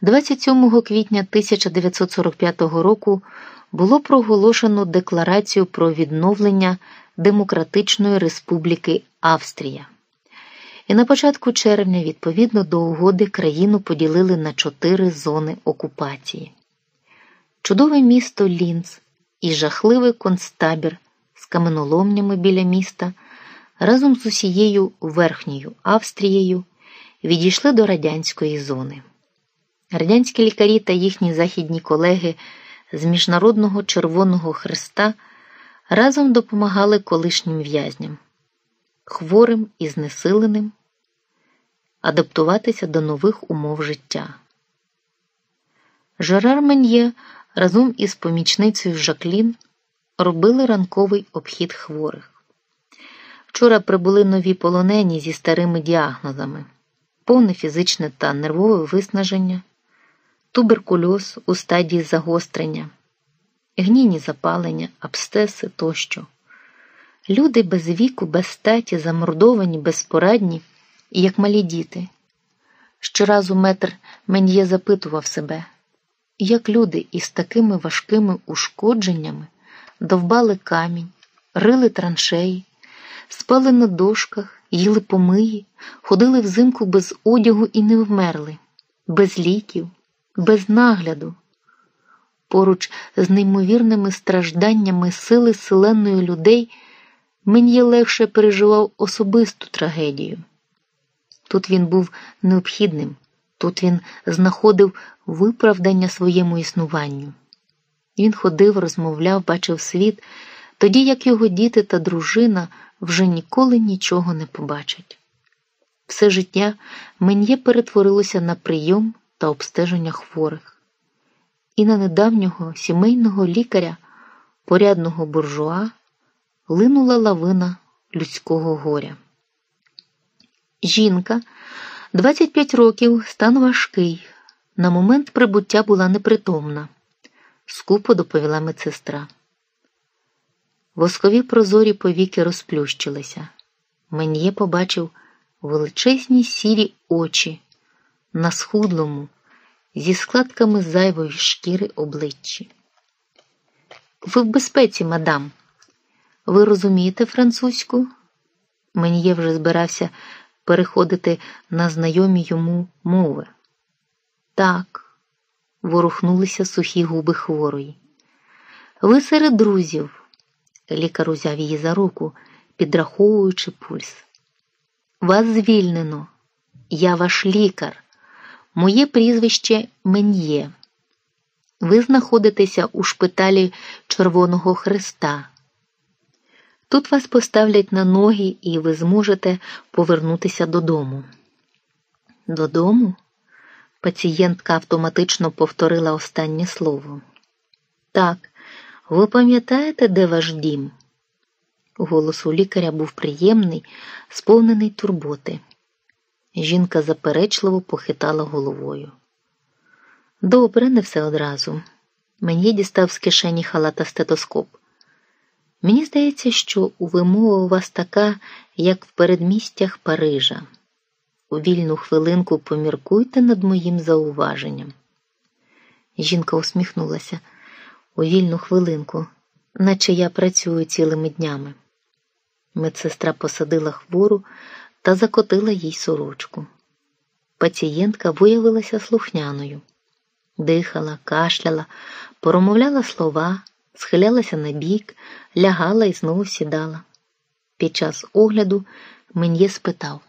27 квітня 1945 року було проголошено Декларацію про відновлення Демократичної Республіки Австрія. І на початку червня, відповідно до угоди, країну поділили на чотири зони окупації. Чудове місто Лінц і жахливий концтабір з каменоломнями біля міста разом з усією Верхньою Австрією відійшли до радянської зони. Радянські лікарі та їхні західні колеги з Міжнародного Червоного Христа разом допомагали колишнім в'язням, хворим і знесиленим, адаптуватися до нових умов життя. Жерар Мен'є разом із помічницею Жаклін робили ранковий обхід хворих. Вчора прибули нові полонені зі старими діагнозами, повне фізичне та нервове виснаження, туберкульоз у стадії загострення, гнійні запалення, абстеси тощо. Люди без віку, без статі, замордовані, безпорадні як малі діти. Щоразу метр Мен'є запитував себе, як люди із такими важкими ушкодженнями довбали камінь, рили траншеї, спали на дошках, їли помиї, ходили взимку без одягу і не вмерли, без ліків, без нагляду. Поруч з неймовірними стражданнями сили селеної людей мені легше переживав особисту трагедію. Тут він був необхідним, тут він знаходив виправдання своєму існуванню. Він ходив, розмовляв, бачив світ, тоді як його діти та дружина вже ніколи нічого не побачать. Все життя Мен'є перетворилося на прийом та обстеження хворих, і на недавнього сімейного лікаря, порядного буржуа, линула лавина людського горя. Жінка 25 років, стан важкий. На момент прибуття була непритомна, скупо доповіла медсестра. Воскові прозорі повіки розплющилися. Мен'є побачив величезні сірі очі на схудлому, зі складками зайвої шкіри обличчі. Ви в безпеці, мадам. Ви розумієте французьку? Мен'є вже збирався переходити на знайомі йому мови. Так, ворухнулися сухі губи хворої. Ви серед друзів. Лікар узяв її за руку, підраховуючи пульс. Вас звільнено. Я ваш лікар. Моє прізвище Мен'є. Ви знаходитеся у шпиталі Червоного Христа. Тут вас поставлять на ноги, і ви зможете повернутися додому. Додому? Пацієнтка автоматично повторила останнє слово. Так, ви пам'ятаєте, де ваш дім? Голос у лікаря був приємний, сповнений турботи. Жінка заперечливо похитала головою. Добре, не все одразу. Мені дістав з кишені халата стетоскоп. Мені здається, що вимова у вас така, як в передмістях Парижа. У вільну хвилинку поміркуйте над моїм зауваженням. Жінка усміхнулася у вільну хвилинку, наче я працюю цілими днями. Медсестра посадила хвору та закотила їй сорочку. Пацієнтка виявилася слухняною, дихала, кашляла, промовляла слова, схилялася на бік, лягала і знову сідала. Під час огляду Мен'є спитав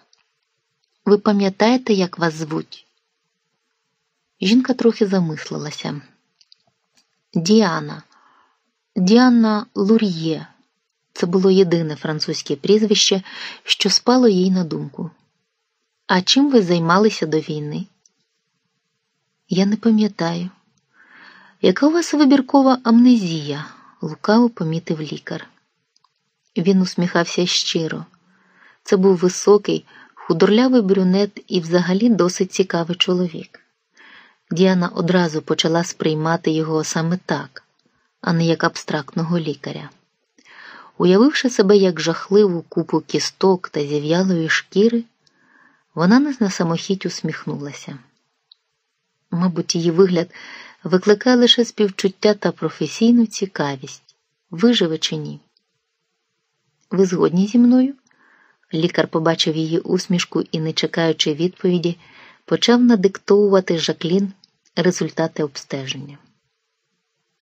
Ви пам'ятаєте, як вас звуть? Жінка трохи замислилася. Діана, Діана Лур'є. Це було єдине французьке прізвище, що спало їй на думку. А чим ви займалися до війни? Я не пам'ятаю. Яка у вас вибіркова амнезія? лукаво помітив лікар. Він усміхався щиро. Це був високий, худорлявий брюнет і взагалі досить цікавий чоловік. Діана одразу почала сприймати його саме так, а не як абстрактного лікаря. Уявивши себе як жахливу купу кісток та зів'ялої шкіри, вона не на самохідь усміхнулася. Мабуть, її вигляд викликає лише співчуття та професійну цікавість. Виживе чи ні? Ви згодні зі мною? Лікар побачив її усмішку і, не чекаючи відповіді, почав надиктовувати Жаклін результати обстеження.